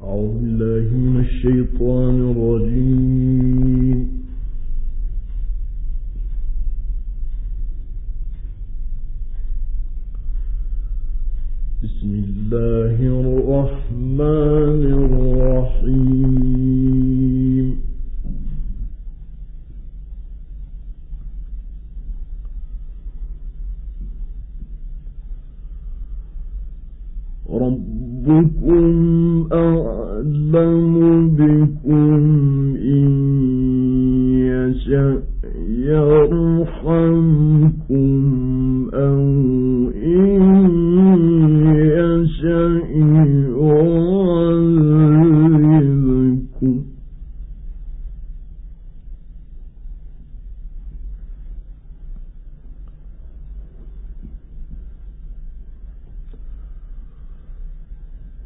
أعوذ بالله من الشيطان الرجيم. بسم الله الرحمن الرحيم. رب وربك أعلم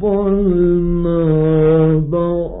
فضلنا بعض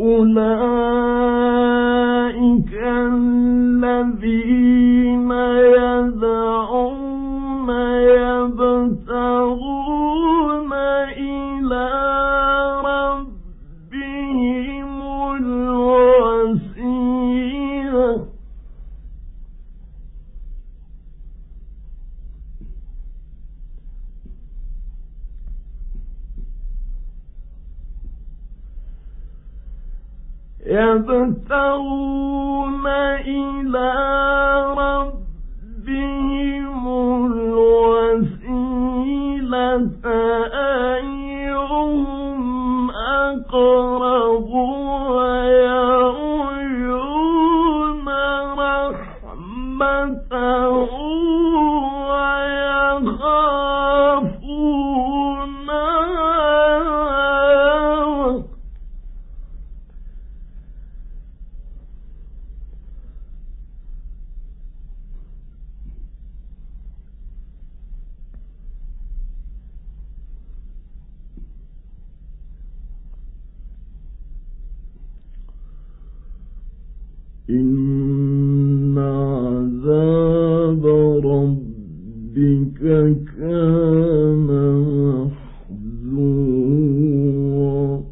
أولئك الذين يدعون يبتغون يبتغون إلى ربهم الوسيلة أيهم أقرب ويرجون رحمته إن عذاب ربك كان محذورا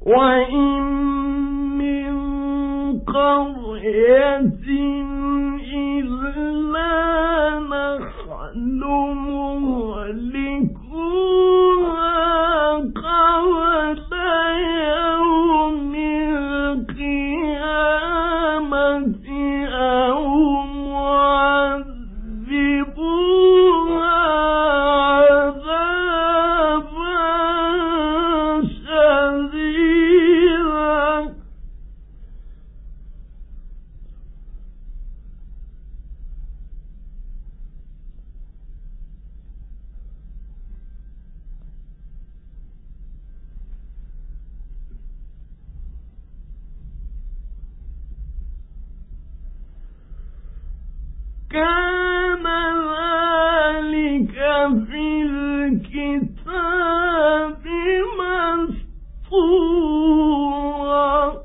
وإن قرية كان الكتاب مسطورا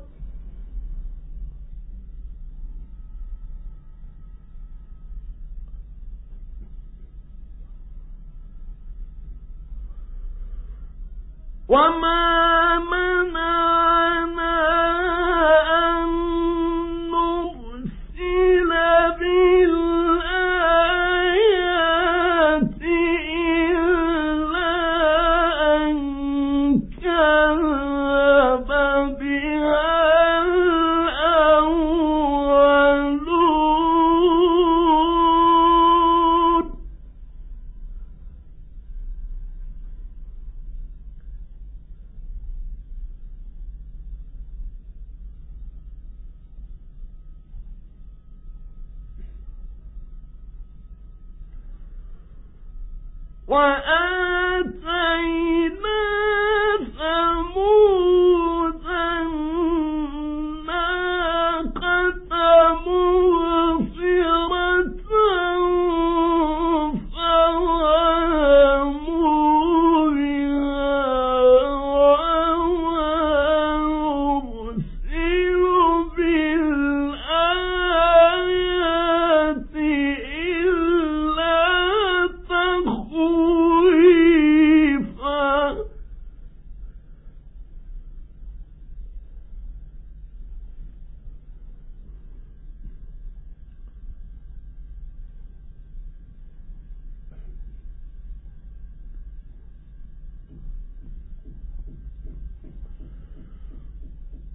وما 晚安。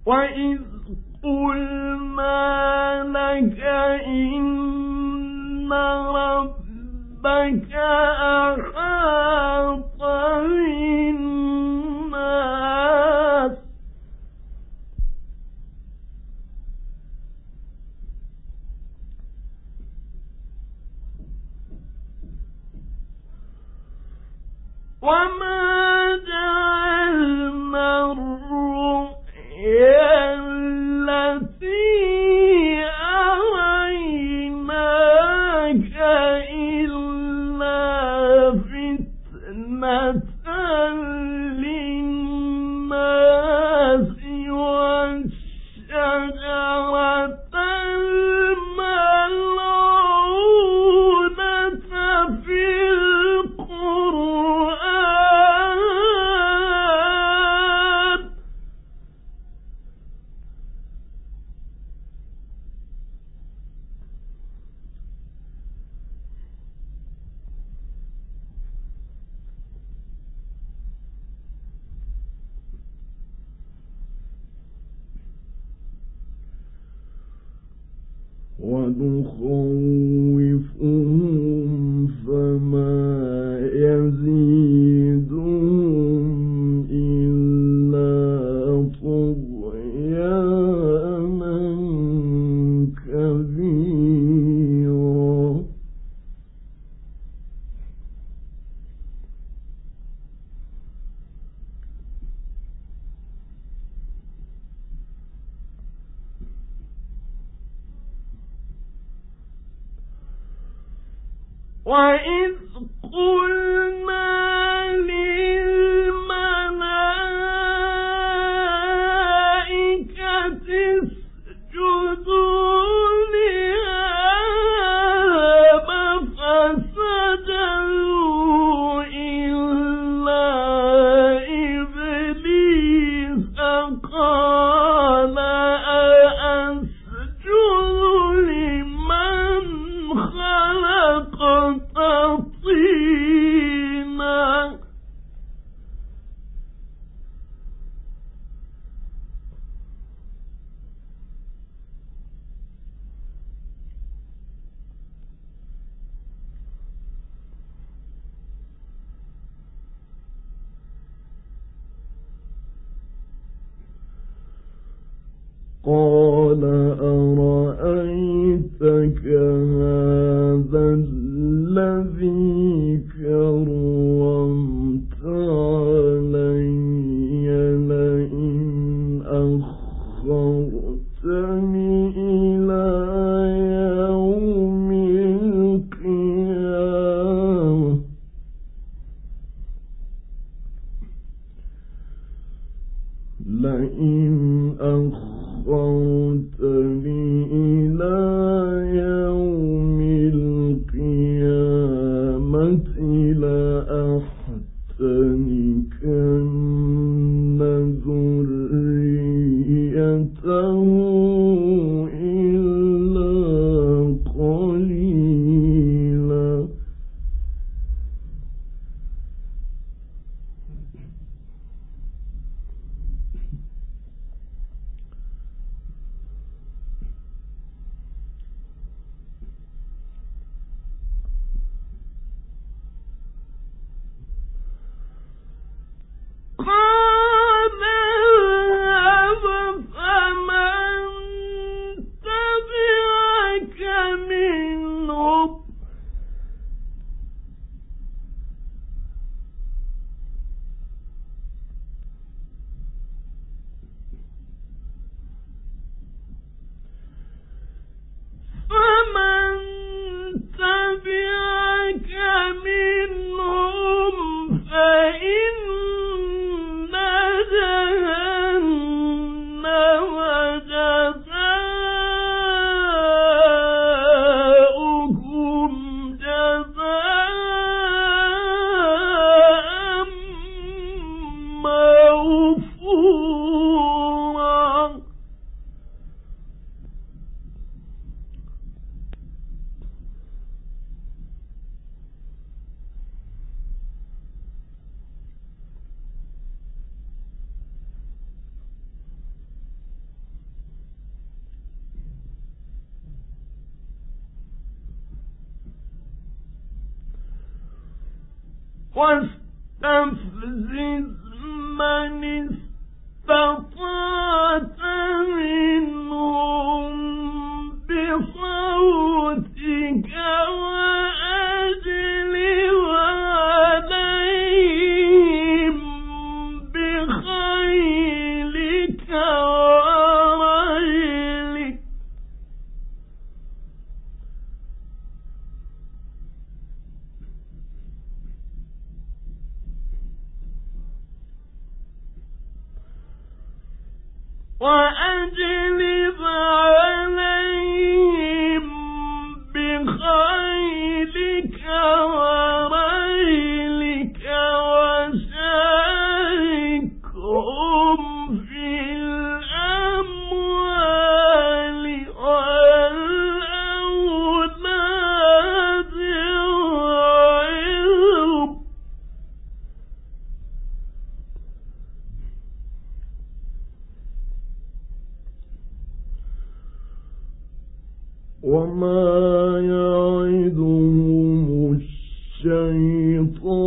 وإذ قلنا لك إن ربك أحاط بالناس وما ونخوفهم وإذ قلنا واستفزز من استطعت وما يعدهم الشيطان